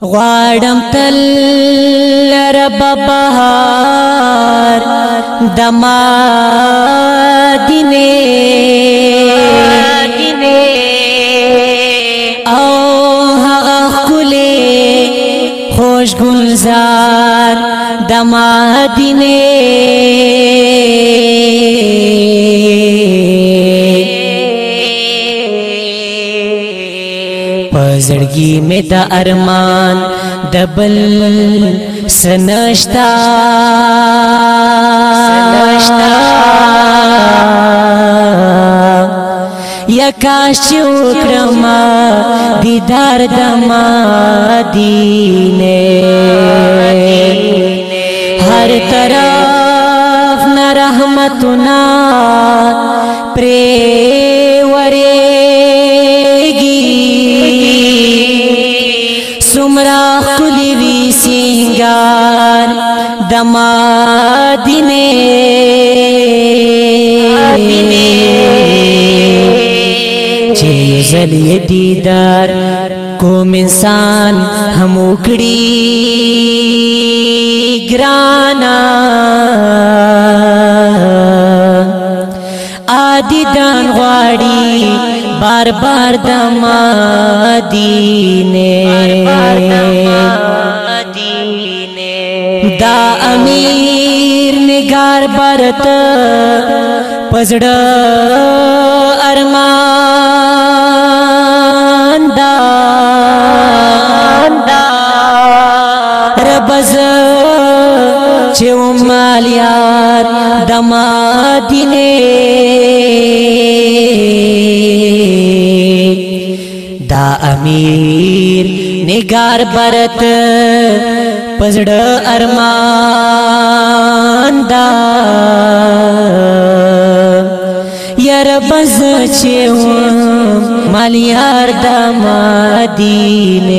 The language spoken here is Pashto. غواړم تل رب بهار د مدینه او هغه کله خوش گلزار د مدینه پزړګي مې د ارمان دبل سنشتا سنشتا سنستا یاشو رماد در دما دین هر طرف نه رحمتونه خلی وی سنگار دما دینے چیزل یہ دیدار کوم انسان ہم اکڑی گرانا آدی دان غاڑی بار بار دمادی نے امیر نگار برت پزړ ارمان دا ربز چو مالیات دما دینه دا امیر نگار برت پزړه ارمان دا یار بز چې مالیار د مدینه